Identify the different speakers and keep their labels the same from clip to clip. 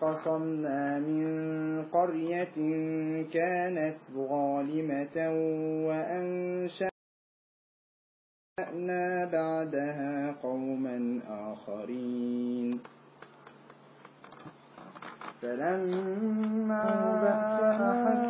Speaker 1: قصمنا من قرية كانت ظالمة وأنشأنا بعدها قوما آخرين. فلما حسوا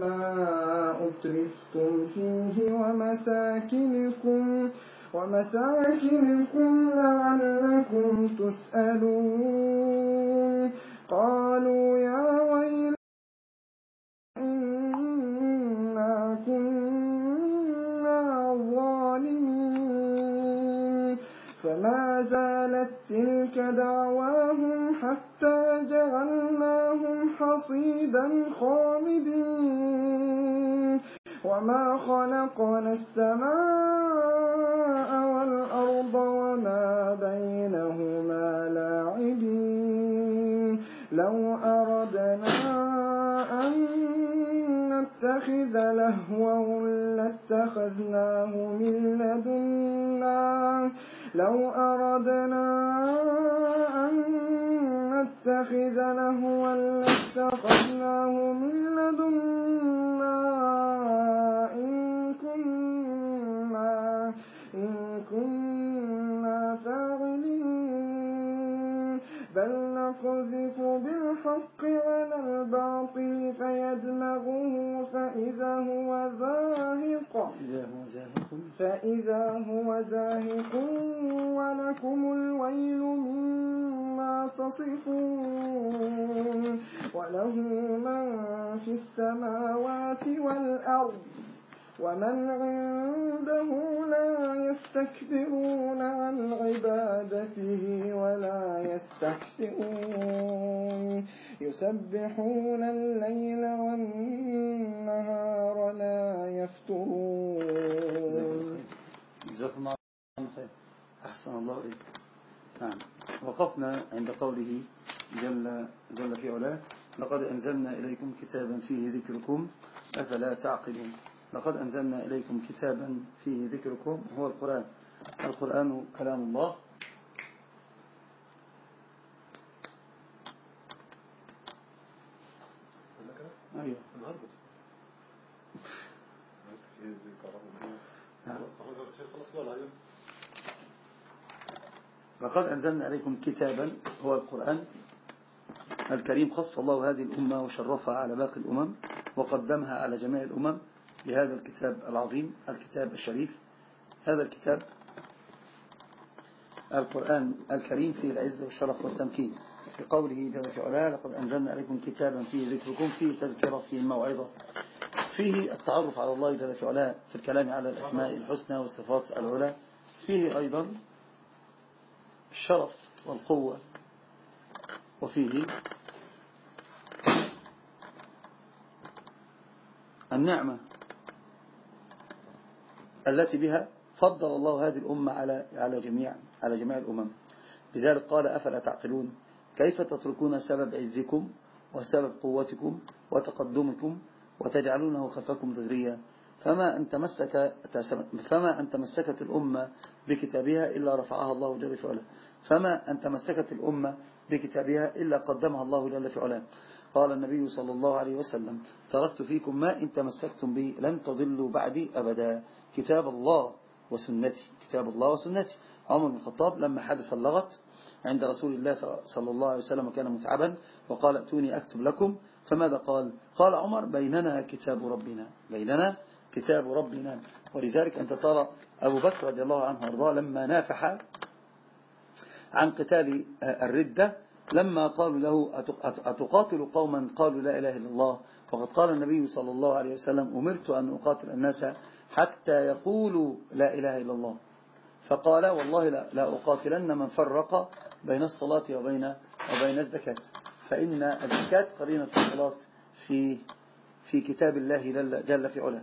Speaker 1: ما أترفتم فيه ومساكنكم ومساكنكم لعلكم تسألون. قالوا يا ويل إنا كنا ظالمين. فما زالت تلك دعواهم حصيدا خامدين. وما خلقنا السماء والأرض وما بينهما لاعبين. لو أردنا أن نتخذ لهوا لاتخذناه من لدنا. لو أردنا أن نتخذ لهوا لاتخذناه من لدنا نقذف بالحق على الباطل فيدمغه فإذا هو زاهق. فإذا هو زاهق ولكم الويل مما تصفون وله من في السماوات والأرض. ومن عنده لا يستكبرون عن عبادته ولا يستحسئون. يسبحون الليل والنهار لا يفترون.
Speaker 2: جزاكم الله خير. أحسن الله إليك. نعم. وقفنا عند قوله جل, جل في علاه لقد أنزلنا إليكم كتابا فيه ذكركم أفلا تعقلون. لقد أنزلنا إليكم كتابا فيه ذكركم هو القرآن. القرآن كلام الله. أيوه. لقد أنزلنا عليكم كتابا هو القرآن الكريم. خص الله هذه الأمة وشرفها على باقي الأمم وقدمها على جميع الأمم. بهذا الكتاب العظيم الكتاب الشريف. هذا الكتاب القرآن الكريم فيه العز والشرف والتمكين. في قوله جل في علاه لقد أنزلنا عليكم كتابا فيه ذكركم فيه تذكرة فيه موعظة. فيه التعرف على الله جل في علاه في الكلام على الأسماء الحسنى والصفات العلى. فيه أيضا الشرف والقوة. وفيه النعمة. التي بها فضل الله هذه الأمة على على جميع على جميع الأمم. لذلك قال أفلا تعقلون؟ كيف تتركون سبب عزكم وسبب قوتكم وتقدمكم وتجعلونه خلفكم ذريا فما أن تمسك فما أن تمسكت الأمة بكتابها إلا رفعها الله جل في فما أن تمسكت الأمة بكتابها إلا قدمها الله جل في علاه. قال النبي صلى الله عليه وسلم تركت فيكم ما إن تمسكتم به لن تضلوا بعدي أبدا. كتاب الله وسنتي كتاب الله وسنتي. عمر بن الخطاب لما حدث اللغط عند رسول الله صلى الله عليه وسلم وكان متعبا وقال أتوني أكتب لكم. فماذا قال؟ قال عمر بيننا كتاب ربنا بيننا كتاب ربنا. ولذلك أنت ترى أبو بكر رضي الله عنه وأرضاه لما نافح عن قتال الردة لما قالوا له أتقاتل قوما؟ قالوا لا إله إلا الله. وقد قال النبي صلى الله عليه وسلم أمرت أن أقاتل الناس حتى يقولوا لا إله إلا الله. فقال والله لا, لا أقاتلن من فرق بين الصلاة وبين, وبين الزكاة. فإن الزكاة قرينة الصلاة في في كتاب الله جل في علاه.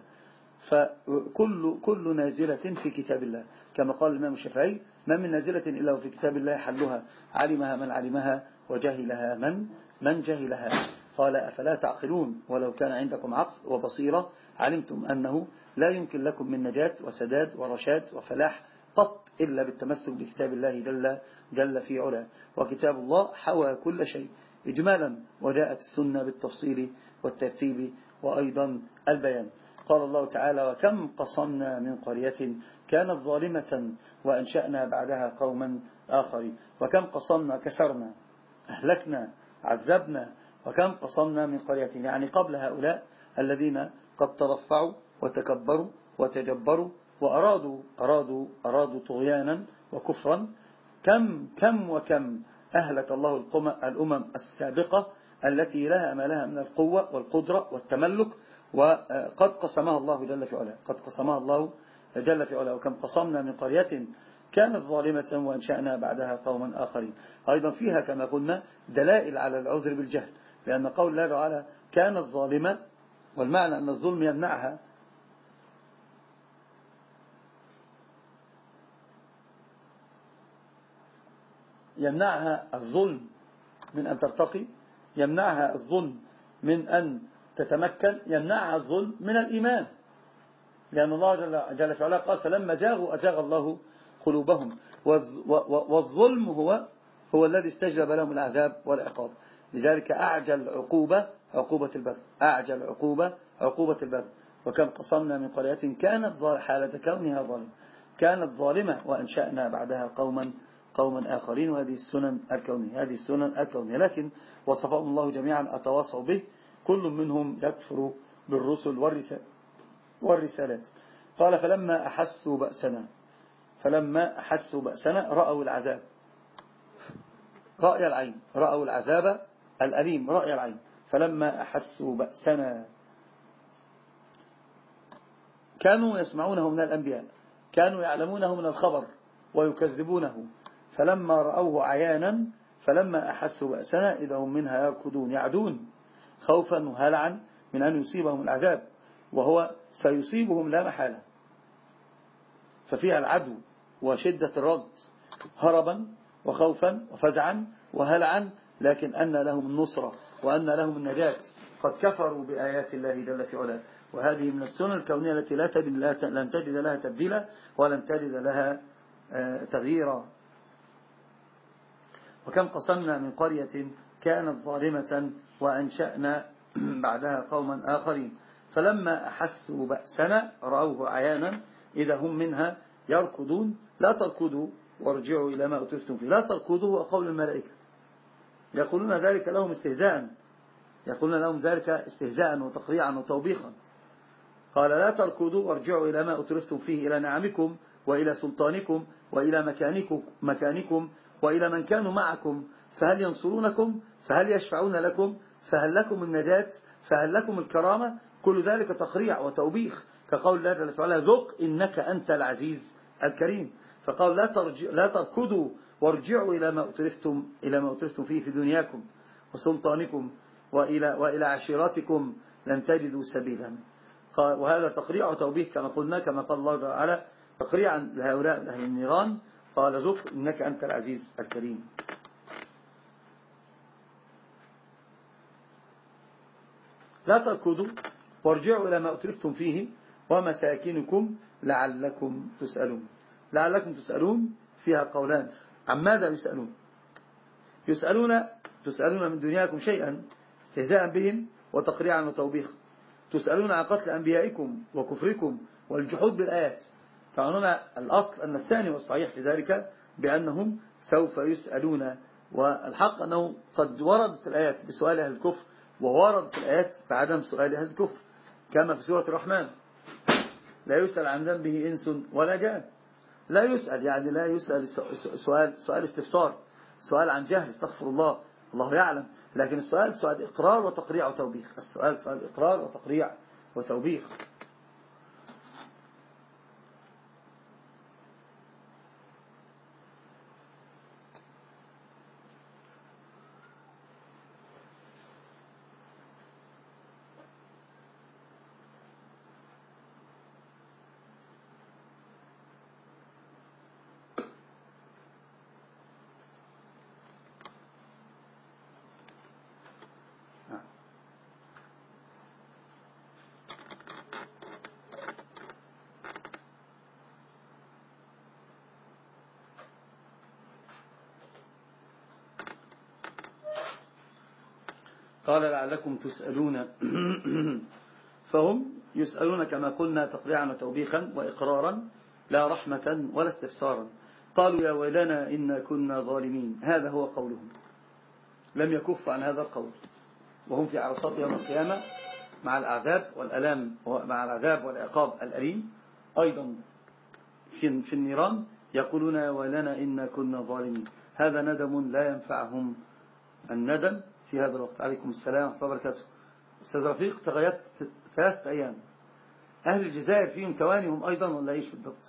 Speaker 2: فكل كل نازلة في كتاب الله. كما قال الإمام الشافعي ما من نازلة إلا وفي كتاب الله حلها. علمها من علمها وجهلها من من جهلها قال أفلا تعقلون ولو كان عندكم عقل وبصيرة علمتم أنه لا يمكن لكم من نجاة وسداد ورشاد وفلاح قط إلا بالتمسك بكتاب الله جل, جل في علا وكتاب الله حوى كل شيء إجمالا وجاءت السنة بالتفصيل والترتيب وأيضا البيان. قال الله تعالى وكم قصمنا من قرية كانت ظالمة وأنشأنا بعدها قوما آخرين. وكم قصمنا كسرنا أهلكنا عذبنا وكم قصمنا من قرية يعني قبل هؤلاء الذين قد ترفعوا وتكبروا وتجبروا وأرادوا أرادوا أرادوا طغيانا وكفرا. كم كم وكم أهلك الله الأمم السابقة التي لها ما لها من القوة والقدرة والتملك وقد قسمها الله جل في علاه. قد قسمها الله جل في علاه وكم قصمنا من قرية كانت ظالمة وأنشأنا بعدها قوما آخرين. أيضا فيها كما قلنا دلائل على العذر بالجهل لأن قول الله تعالى كانت ظالمة والمعنى أن الظلم يمنعها. يمنعها الظلم من أن ترتقي يمنعها الظلم من أن تتمكن يمنعها الظلم من الإيمان. لأن الله جل في قال فلما زاغوا أزاغ الله قلوبهم. والظلم هو هو الذي استجلب لهم العذاب والعقاب. لذلك أعجل عقوبة عقوبة البغي أعجل عقوبة عقوبة البغي وكم قصمنا من قرية كانت حالة كونها ظالمة كانت ظالمة وأنشأنا بعدها قوما قوما آخرين. وهذه السنن الكونية. هذه السنن الكونية. لكن وصفهم الله جميعا أتواصوا به. كل منهم يكفر بالرسل والرسالات. قال فلما أحسوا بأسنا فلما أحسوا بأسنا رأوا العذاب. رأي العين رأوا العذاب الأليم رأي العين. فلما أحسوا بأسنا. كانوا يسمعونه من الأنبياء كانوا يعلمونه من الخبر ويكذبونه. فلما رأوه عيانا فلما أحسوا بأسنا إذا هم منها يركضون يعدون. خوفا وهلعا من أن يصيبهم العذاب. وهو سيصيبهم لا محالة. ففيها العدو وشدة الرد هربا وخوفا وفزعا وهلعا لكن أن لهم النصرة وأن لهم النجاة. قد كفروا بآيات الله جل في علاه. وهذه من السنن الكونية التي لا تجد لن تجد لها تبديلا ولن تجد لها آه، تغييرا. وكم قصمنا من قرية كانت ظالمة وأنشأنا بعدها قوما آخرين. فلما أحسوا بأسنا رأوه عيانا إذا هم منها يركضون. لا تركضوا وارجعوا إلى ما أترفتم فيه. لا تركضوا وقول الملائكة. يقولون ذلك لهم استهزاء. يقولون لهم ذلك استهزاء وتقريعا وتوبيخا. قال لا تركضوا وارجعوا إلى ما أترفتم فيه إلى نعمكم وإلى سلطانكم وإلى مكانكم, مكانكم وإلى من كانوا معكم. فهل ينصرونكم؟ فهل يشفعون لكم؟ فهل لكم النجاة فهل لكم الكرامة؟ كل ذلك تقريع وتوبيخ. كقول الله جل وعلا ذق إنك أنت العزيز الكريم. فقال لا, ترجع لا تركضوا وارجعوا إلى ما أترفتم إلى ما أترفتم فيه في دنياكم وسلطانكم وإلى, وإلى عشيرتكم لن تجدوا سبيلا. وهذا تقريع وتوبيخ كما قلنا كما قال الله تعالى تقريعا لهؤلاء أهل النيران. قال ذق إنك أنت العزيز الكريم. لا تركضوا وارجعوا إلى ما أترفتم فيه ومساكنكم لعلكم تسألون. لعلكم تسألون فيها قولان. عن ماذا يسألون؟ يسألون تسألون من دنياكم شيئا استهزاء بهم وتقريعا وتوبيخا. تسألون عن قتل أنبيائكم وكفركم والجحود بالآيات. فعنونا الأصل أن الثاني والصحيح في ذلك بأنهم سوف يسألون والحق أنه قد وردت الآيات بسؤال أهل الكفر ووردت الآيات بعدم سؤال أهل الكفر. كما في سورة الرحمن. لا يسأل عن ذنبه إنس ولا جان. لا يسأل يعني لا يسأل سؤال سؤال استفسار سؤال عن جهل استغفر الله الله يعلم. لكن السؤال سؤال إقرار وتقريع وتوبيخ. السؤال سؤال إقرار وتقريع وتوبيخ. قال لعلكم تسألون. فهم يسألون كما قلنا تقريعا وتوبيخا وإقرارا لا رحمة ولا استفسارا. قالوا يا ويلنا إنا كنا ظالمين. هذا هو قولهم. لم يكف عن هذا القول. وهم في عرصات يوم القيامة مع العذاب والألام مع العذاب والعقاب الأليم. أيضا في, في النيران يقولون يا ويلنا إنا كنا ظالمين. هذا ندم لا ينفعهم الندم. في هذا الوقت. عليكم السلام ورحمة الله وبركاته. أستاذ رفيق تغيرت ثلاثة أيام. أهل الجزائر فيهم توانيهم أيضا ولا إيش بالضبط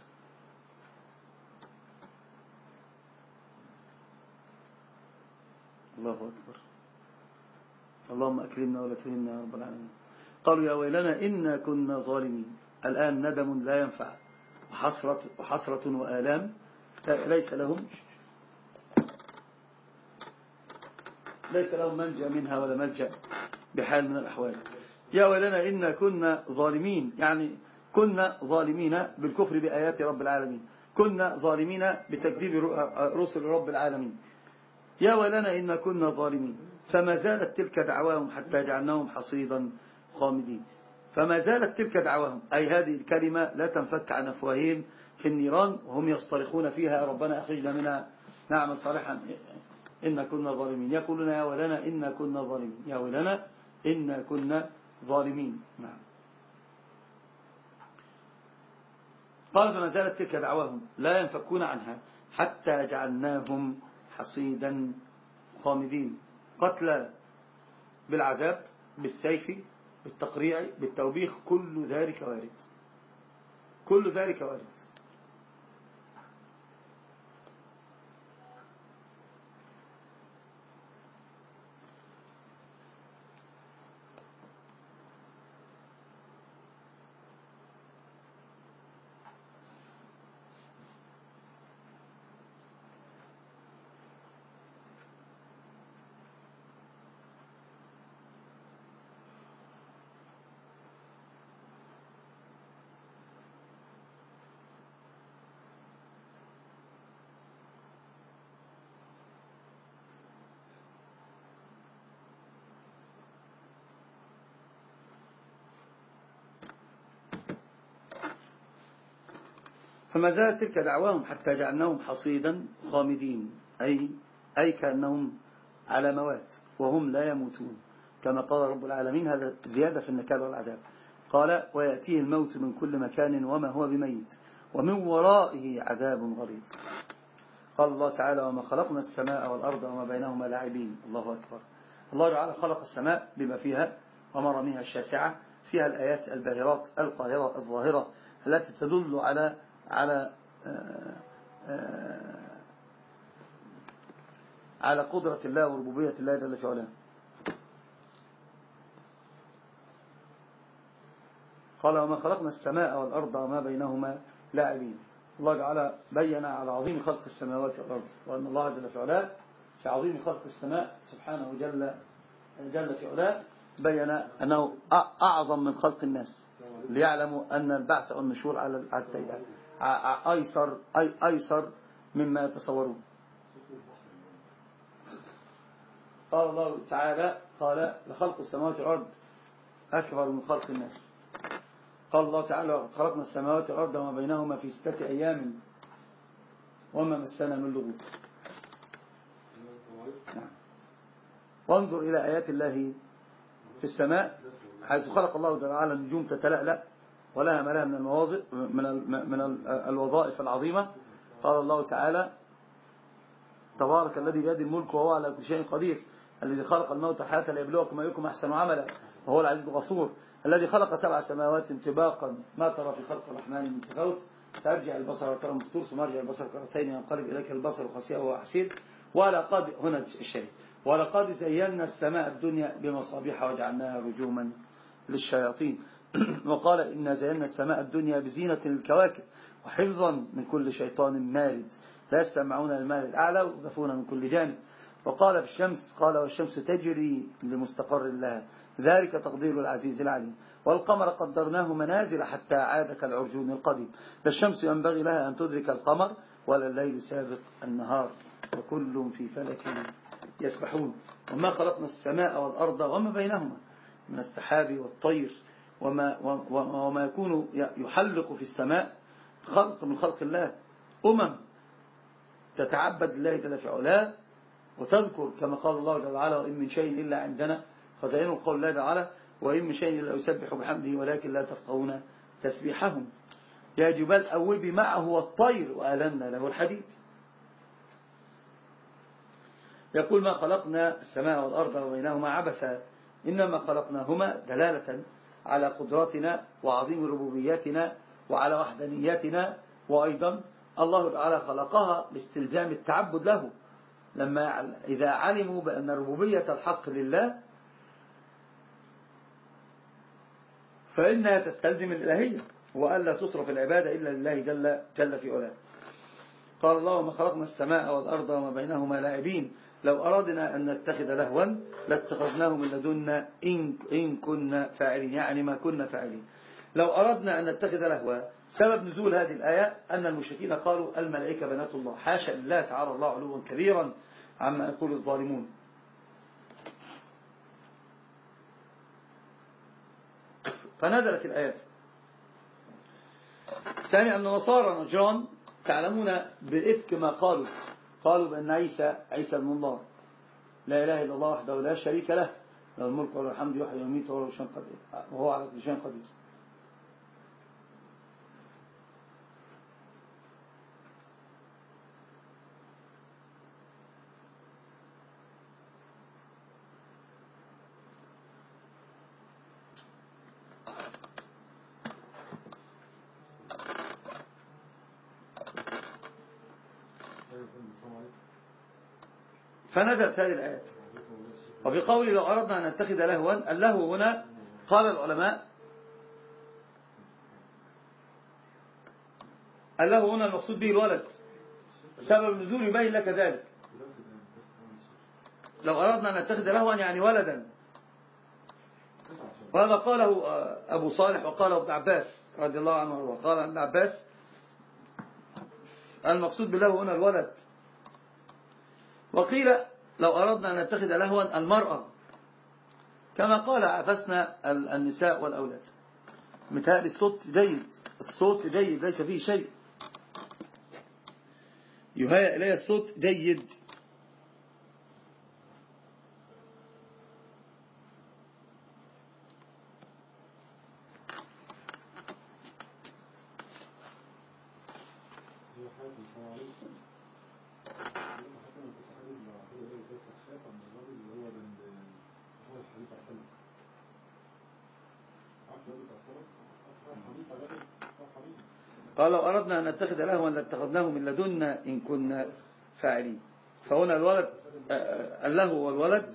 Speaker 2: الله أكبر. اللهم أكرمنا ولا تهنا يا رب العالمين. قالوا يا ويلنا إنا كنا ظالمين. الآن ندم لا ينفع. وحسرة, وحسرة وآلام. ليس لهم ليس لهم منجا منها ولا ملجأ بحال من الأحوال. يا ويلنا إنا كنا ظالمين يعني كنا ظالمين بالكفر بآيات رب العالمين. كنا ظالمين بتكذيب رسل رب العالمين. يا ويلنا إنا كنا ظالمين. فما زالت تلك دعواهم حتى جعلناهم حصيدا خامدين. فما زالت تلك دعواهم أي هذه الكلمة لا تنفك عن أفواههم في النيران وهم يصطرخون فيها ربنا أخرجنا منها نعمل صالحا. إنا كنا ظالمين. يقولون يا ولنا إنا كنا ظالمين. يا ولنا إنا كنا ظالمين. نعم. قال فما زالت تلك دعواهم. لا ينفكون عنها حتى جعلناهم حصيدا خامدين. قتلى بالعذاب بالسيف بالتقريع بالتوبيخ كل ذلك وارد. كل ذلك وارد. فما زالت تلك دعواهم حتى جعلناهم حصيدا خامدين. أي, أي كأنهم على موات وهم لا يموتون. كما قال رب العالمين هذا زيادة في النكال والعذاب. قال ويأتيه الموت من كل مكان وما هو بميت ومن ورائه عذاب غليظ. قال الله تعالى وما خلقنا السماء والأرض وما بينهما لاعبين. الله أكبر. الله تعالى خلق السماء بما فيها ومرميها الشاسعة فيها الآيات الباهرات القاهرة الظاهرة التي تدل على على آه، آه، على قدرة الله وربوبية الله جل في علاه قال وما خلقنا السماء والأرض وما بينهما لاعبين. الله تعالى بين على عظيم خلق السماوات والأرض وأن الله جل في علاه في عظيم خلق السماء سبحانه جل جل في علاه بين أنه أعظم من خلق الناس ليعلموا أن البعث والنشور على التيئات أيسر أي أيسر مما يتصورون. قال الله تعالى قال لخلق السماوات والأرض أكبر من خلق الناس. قال الله تعالى خلقنا السماوات والأرض وما بينهما في ستة أيام وما مسنا من لغوب. نعم. وانظر إلى آيات الله في السماء حيث خلق الله تعالى النجوم تتلألأ. ولها ما لها من المواظب من من الوظائف العظيمة. قال الله تعالى تبارك الذي بيده الملك وهو على كل شيء قدير الذي خلق الموت والحياة ليبلوكم أيكم أحسن عملا وهو العزيز الغفور الذي خلق سبع سماوات طباقا ما ترى في خلق الرحمن من تفاوت ترجع البصر وترى مفتور ثم يرجع البصر كرتين ينقلب إليك البصر وهو حسير. ولقد هنا الشيء ولقد زينا السماء الدنيا بمصابيح وجعلناها رجوما للشياطين. وقال إنا زينا السماء الدنيا بزينة الكواكب وحفظا من كل شيطان مارد. لا يستمعون المال الأعلى ويغفون من كل جانب. وقال في الشمس قال والشمس تجري لمستقر لها. ذلك تقدير العزيز العليم. والقمر قدرناه منازل حتى عاد كالعرجون القديم. لا الشمس ينبغي لها أن تدرك القمر ولا الليل سابق النهار. وكل في فلك يسبحون. وما خلقنا السماء والأرض وما بينهما من السحاب والطير. وما, وما يكون يحلق في السماء خلق من خلق الله. أمم تتعبد الله جل في علاه وتذكر كما قال الله جل وعلا وإن من شيء إلا عندنا. خزائنه قول الله تعالى وإن من شيء إلا يسبح بحمده ولكن لا تفقهون تسبيحهم. يا جبال أوبي معه والطير وألنا له الحديد. يقول ما خلقنا السماء والأرض وبينهما عبثا إنما خلقناهما دلالة على قدراتنا وعظيم ربوبياتنا وعلى وحدانياتنا وأيضا الله تعالى خلقها لاستلزام التعبد له. لما إذا علموا بأن ربوبية الحق لله فإنها تستلزم الإلهية وألا تصرف العبادة إلا لله جل, جل في علاه. قال الله وما خلقنا السماء والأرض وما بينهما لاعبين لو أردنا أن نتخذ لهوا لاتخذناه من لدنا إن, إن كنا فاعلين يعني ما كنا فاعلين. لو أردنا أن نتخذ لهوا سبب نزول هذه الآية أن المشركين قالوا الملائكة بنات الله. حاشا لله تعالى الله علوا كبيرا عما يقول الظالمون. فنزلت الآيات. ثاني أن نصارى نجران تعلمون بإفك ما قالوا. قالوا بأن عيسى عيسى ابن الله لا إله إلا الله وحده لا شريك له له الملك والحمد يحيي ويميت وهو على كل شيء قدير. فنزلت هذه الآيات. وفي قول لو أردنا أن نتخذ لهوا اللهو هنا قال العلماء اللهو هنا المقصود به الولد. سبب النزول يبين لك ذلك. لو أردنا أن نتخذ لهوا يعني ولدا. وهذا قاله أبو صالح وقاله ابن عباس رضي الله عنه وارضاه قال ابن عباس المقصود باللهو هنا الولد. وقيل لو أردنا أن نتخذ لهوا المرأة كما قال عفسنا النساء والأولاد. متهيألي الصوت جيد. الصوت جيد ليس فيه شيء. يهيأ إلي الصوت جيد. قال لو أردنا أن نتخذ لهوا لاتخذناه من لدنا إن كنا فاعلين. فهنا الولد آه، آه، اللهو والولد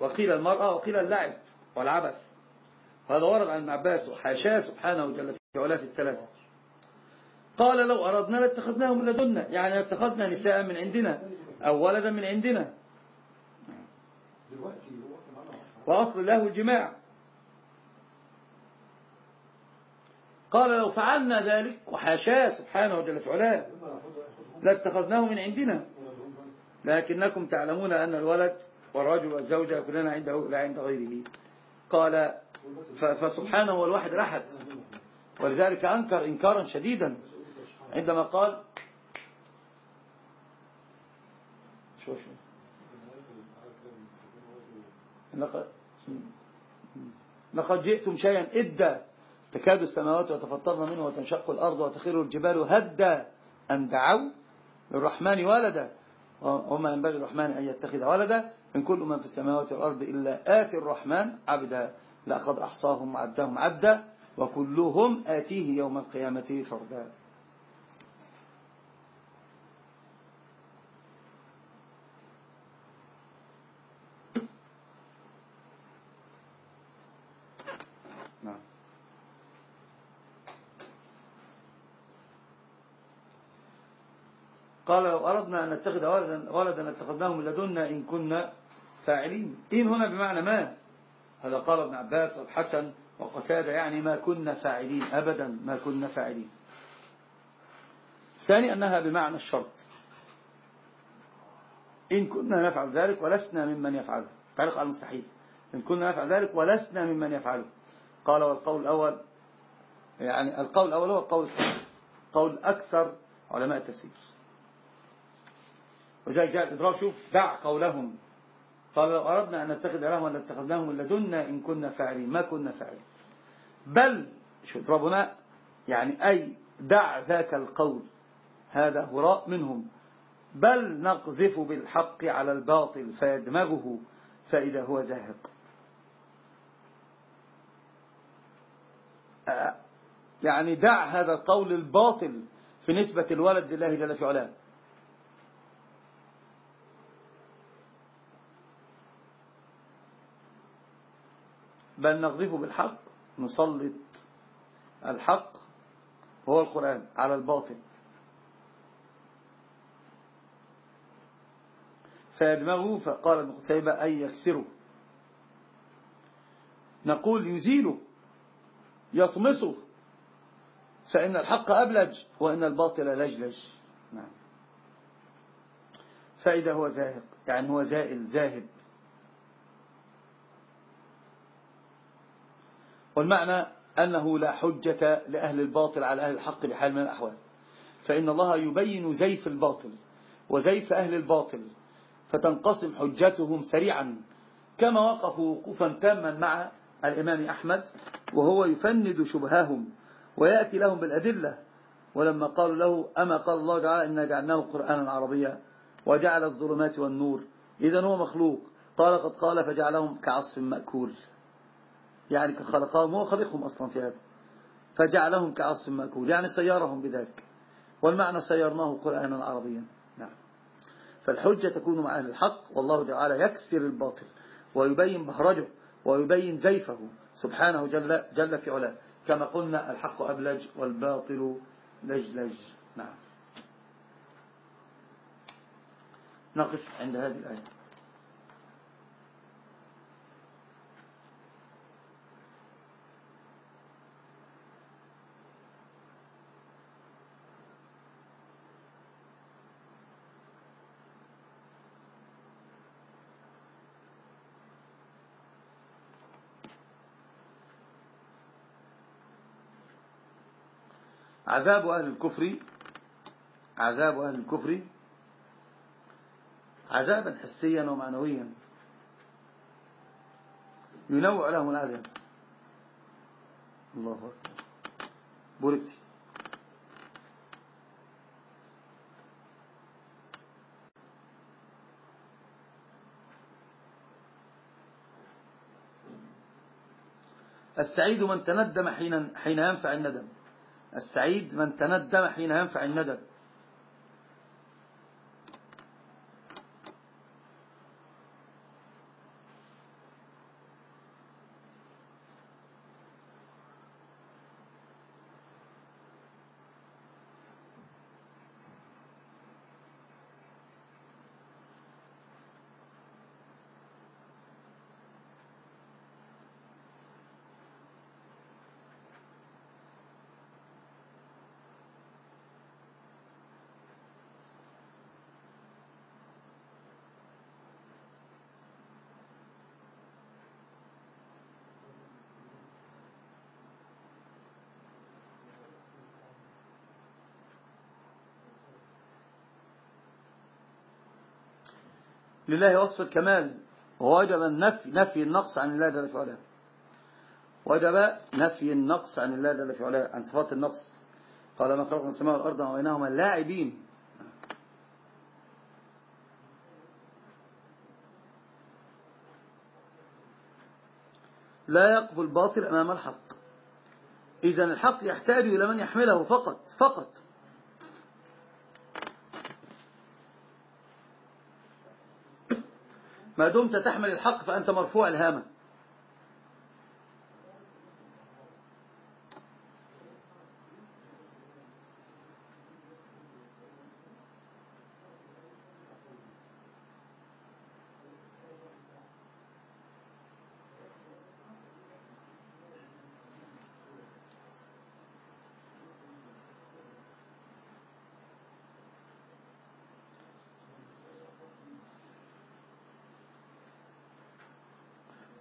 Speaker 2: وقيل المرأة وقيل اللعب والعبث. وهذا ورد عن عباس وحاشاه سبحانه وجل في علاف الثلاثة. قال لو أردنا لاتخذناه من لدنا يعني اتخذنا نساء من عندنا أو ولدا من عندنا. وأصل له الجماع. قال لو فعلنا ذلك وحاشاه سبحانه وجل في لاتخذناه من عندنا. لكنكم تعلمون أن الولد والرجل والزوجة كلنا عنده لا عند غيره. قال فسبحانه هو الواحد الأحد. ولذلك أنكر إنكارا شديدا عندما قال شوف لقد جئتم شيئا إدى تكاد السماوات يتفطرن منه وتنشق الأرض وتخير الجبال هدا. أن دعوا للرحمن ولدا؟ وما ينبغي الرحمن أن يتخذ ولدا إن كل من في السماوات والأرض إلا آتي الرحمن عبدا. لقد أحصاهم وعدهم عدا وكلهم آتيه يوم القيامة فردا. قال لو أردنا أن نتخذ ولدا, ولدا اتخذناه من لدنا إن كنا فاعلين. إن هنا بمعنى ما؟ هذا قال ابن عباس والحسن وقتادة يعني ما كنا فاعلين أبدا ما كنا فاعلين. ثاني أنها بمعنى الشرط. إن كنا نفعل ذلك ولسنا ممن يفعله. تعليق على المستحيل. إن كنا نفعل ذلك ولسنا ممن يفعله. قال والقول الأول يعني القول الأول هو القول الصحيح. قول أكثر علماء التفسير. وذلك جاء الإضراب شوف دع قولهم. قال لو أردنا أن نتخذ إلههم لاتخذناهم من لدنا إن كنا فاعلين ما كنا فاعلين. بل شو إضرابنا يعني أي دع ذاك القول هذا هراء منهم. بل نقذف بالحق على الباطل فيدمغه فإذا هو زاهق. يعني دع هذا القول الباطل في نسبة الولد لله جل في علاه. بل نغذف بالحق نسلط الحق هو القرآن على الباطل. فيدمغه فقال ابن قتيبة أي يكسره. نقول يزيله يطمسه فإن الحق أبلج وإن الباطل لجلج. نعم. فإذا هو زاهق يعني هو زائل ذاهب والمعنى أنه لا حجة لأهل الباطل على أهل الحق بحال من الأحوال. فإن الله يبين زيف الباطل وزيف أهل الباطل فتنقسم حجتهم سريعا كما وقفوا وقوفا تاما مع الإمام أحمد وهو يفند شبهاهم ويأتي لهم بالأدلة. ولما قالوا له أما قال الله تعالى إنا جعلناه قرآنا عربيا وجعل الظلمات والنور إذا هو مخلوق. قال قد قال فجعلهم كعصف مأكول. يعني خلقهم هو خلقهم أصلا في هذا. فجعلهم كعصف مأكول. يعني سيرهم بذلك. والمعنى سيرناه قرآنا عربيا. نعم. فالحجة تكون مع أهل الحق والله تعالى يكسر الباطل ويبين بهرجه ويبين زيفه سبحانه جل, جل في علاه. كما قلنا الحق أبلج والباطل لجلج. نعم. نقف عند هذه الآية. عذاب أهل الكفر عذاب أهل الكفر عذابا حسيا ومعنويا. ينوع لهم العذاب الله أكبر. بوركتي. السعيد من تندم حين حين ينفع الندم. السعيد من تندم حين ينفع الندم. لله وصف الكمال. ووجب النفي نفي النقص عن الله جل في وجب نفي النقص عن الله جل في عن صفات النقص. قال ما خلقنا السماء والأرض وبينهما لاعبين. لا يقف الباطل أمام الحق. إذا الحق يحتاج إلى من يحمله فقط فقط. ما دمت تحمل الحق فأنت مرفوع الهامة.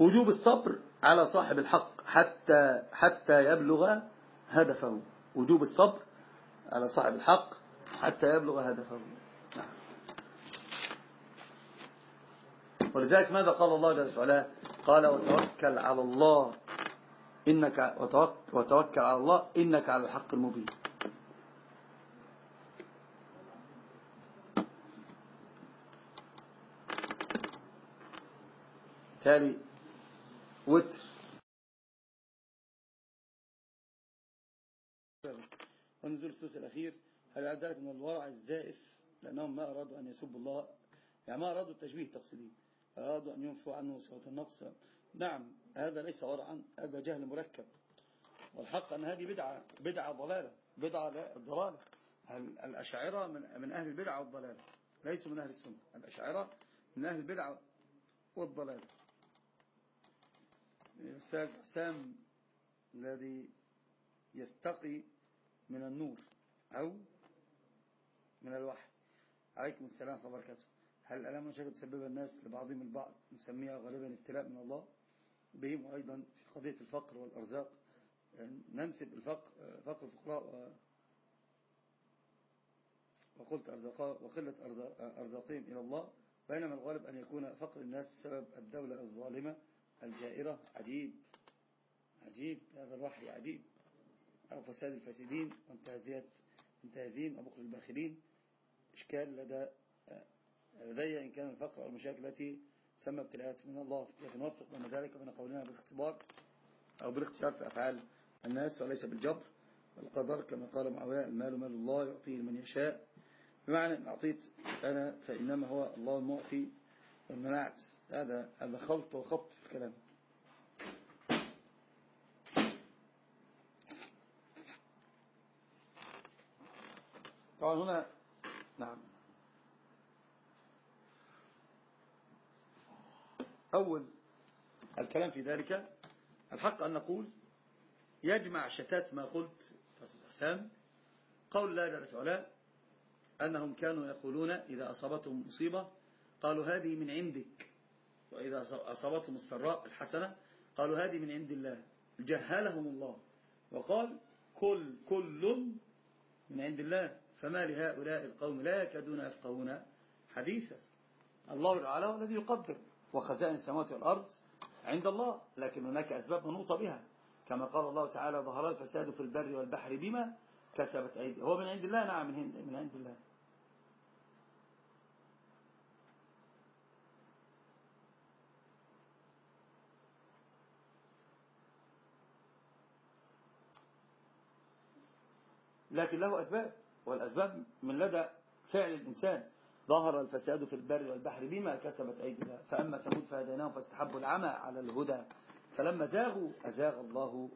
Speaker 2: وجوب الصبر على صاحب الحق حتى حتى يبلغ هدفه. وجوب الصبر على صاحب الحق حتى يبلغ هدفه. نعم. ولذلك ماذا قال الله جل وعلا؟ قال وتوكل على الله إنك وتوكل على الله إنك على الحق المبين. تالي وتر. ونزول السوس الأخير هل ذلك من الورع الزائف؟ لأنهم ما أرادوا أن يسبوا الله يعني ما أرادوا التشبيه تقصدين أرادوا أن ينفوا عنه صوت النقص. نعم هذا ليس ورعا هذا جهل مركب. والحق أن هذه بدعة بدعة ضلالة بدعة ضلالة. الأشاعرة من, من أهل البدعة والضلالة ليسوا من أهل السنة. الأشاعرة من أهل البدعة والضلالة. الأستاذ حسام الذي يستقي من النور أو من الوحي. عليكم السلام ورحمة وبركاته. هل الألام مشاكل تسبب الناس لبعضهم البعض؟ نسميها غالبا ابتلاء من الله. بهم أيضا في قضية الفقر والأرزاق. ننسب الفقر فقر الفقراء وقلت أرزاقاء وقلة أرزاقهم إلى الله. بينما الغالب أن يكون فقر الناس بسبب الدولة الظالمة الجائرة عجيب عجيب هذا الوحي عجيب. أو فساد الفاسدين وانتهازية انتهازين وبخل الباخلين. إشكال لدى لدي إن كان الفقر والمشاكل التي تسمى ابتلاءات من الله. لكن نوفق بين ذلك وبين قولنا بالاختبار أو بالاختيار في أفعال الناس وليس بالجبر والقدر. كما قال معاوية المال مال الله يعطيه لمن يشاء. بمعنى أن أعطيت أنا فإنما هو الله المعطي. والمنعت هذا هذا خلط وخبط في الكلام. طبعا هنا نعم. أول الكلام في ذلك الحق أن نقول يجمع شتات ما قلت حسام قول الله جل وعلا أنهم كانوا يقولون إذا أصابتهم مصيبة قالوا هذه من عندك. وإذا أصابتهم السراء الحسنة قالوا هذه من عند الله. جهلهم الله. وقال كل كل من عند الله. فما لهؤلاء القوم لا يكادون يفقهون حديثا. الله تعالى هو الذي يقدر. وخزائن السماوات والأرض عند الله. لكن هناك أسباب منوطة بها. كما قال الله تعالى ظهر الفساد في البر والبحر بما كسبت أيدي هو من عند الله نعم من عند الله. لكن له أسباب والأسباب من لدى فعل الإنسان. ظهر الفساد في البر والبحر بما كسبت أيدينا. فأما ثمود فهديناهم فاستحبوا العمى على الهدى. فلما زاغوا أزاغ الله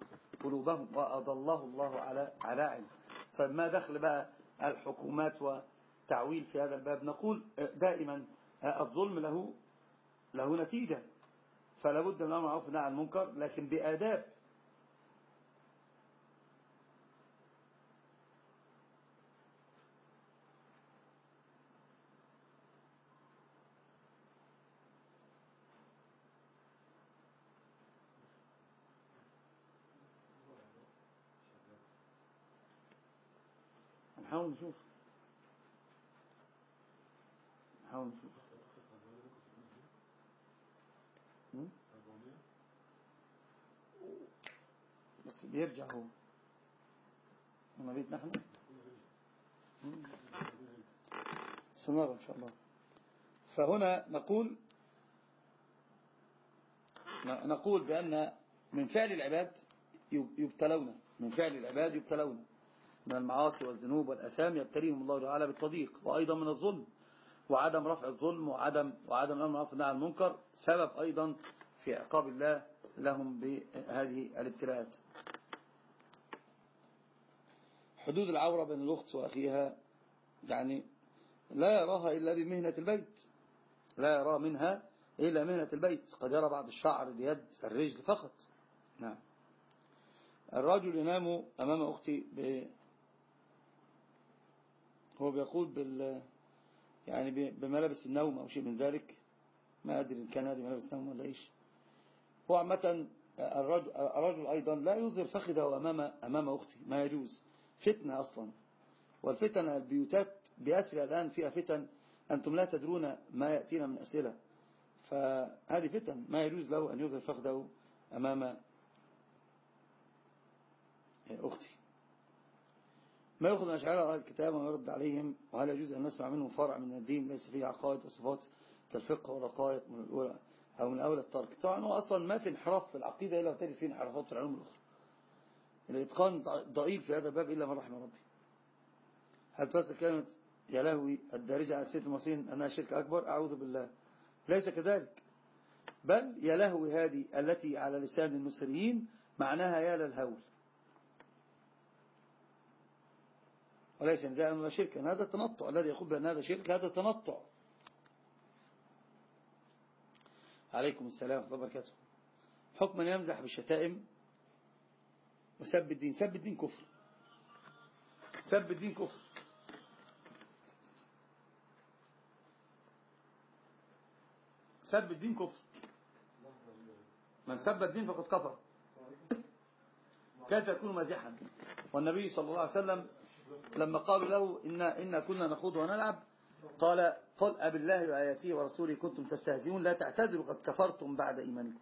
Speaker 2: قلوبهم وأضله الله على على علم فما دخل بقى الحكومات وتعويل في هذا الباب؟ نقول دائما الظلم له له نتيجة. فلا بد من الأمر معروف عن المنكر لكن بآداب نحاول نشوف. نحاول نشوف. بس بيرجع هو. لما بيت نحن؟ سنرى إن شاء الله. فهنا نقول نقول بأن من فعل العباد يبتلون. من فعل العباد يبتلون. من المعاصي والذنوب والأثام يبتليهم الله تعالى بالتضييق وأيضا من الظلم وعدم رفع الظلم وعدم وعدم الأمر رفع عن المنكر سبب أيضا في عقاب الله لهم بهذه الابتلاءات. حدود العورة بين الأخت وأخيها يعني لا يراها إلا بمهنة البيت. لا يرى منها إلا مهنة البيت. قد يرى بعض الشعر اليد الرجل فقط. نعم. الرجل ينام أمام أختي هو بيقول بال يعني بملابس النوم أو شيء من ذلك. ما أدري إن كان هذه ملابس نوم ولا إيش. هو عامة الرجل, الرجل أيضا لا يظهر فخذه أمام, أمام أختي. ما يجوز. فتنة أصلا. والفتن البيوتات بأسرها الآن فيها فتن. أنتم لا تدرون ما يأتينا من أسئلة. فهذه فتن. ما يجوز له أن يظهر فخذه أمام أختي. ما يأخذ أشعار الكتاب ويرد عليهم وهل يجوز أن نسمع منهم فرع من الدين ليس فيه عقائد وصفات كالفقه والرقائق من الأولى أو من أول الترك؟ طبعا هو أصلا ما في انحراف في العقيدة إلا وتجد فيه انحرافات في العلوم الأخرى. الإتقان ضئيل في هذا الباب إلا من رحم ربي. هل تفسر كلمة يا لهوي الدارجة على سيد المصريين أنها شرك أكبر؟ أعوذ بالله. ليس كذلك. بل يا لهوي هذه التي على لسان المصريين معناها يا للهول. وليس نداء ولا شرك. هذا التنطع الذي يقول بأن هذا شرك هذا تنطع. عليكم السلام ورحمة الله وبركاته. حكم من يمزح بالشتائم وسب الدين. سب الدين كفر. سب الدين كفر. سب الدين كفر. من سب الدين فقد كفر. كيف يكون مازحا؟ والنبي صلى الله عليه وسلم لما قالوا له إن, إن كنا نخوض ونلعب قال قل أب الله وآياته ورسوله كنتم تستهزئون لا تعتذروا قد كفرتم بعد إيمانكم.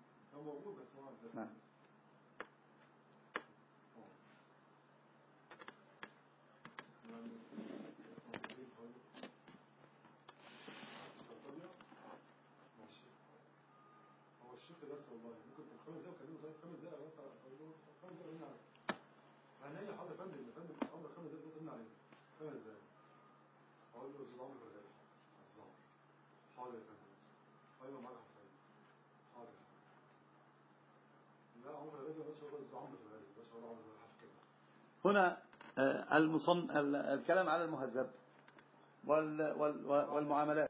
Speaker 2: هنا المصن... الكلام على المهذب وال... وال... والمعاملات.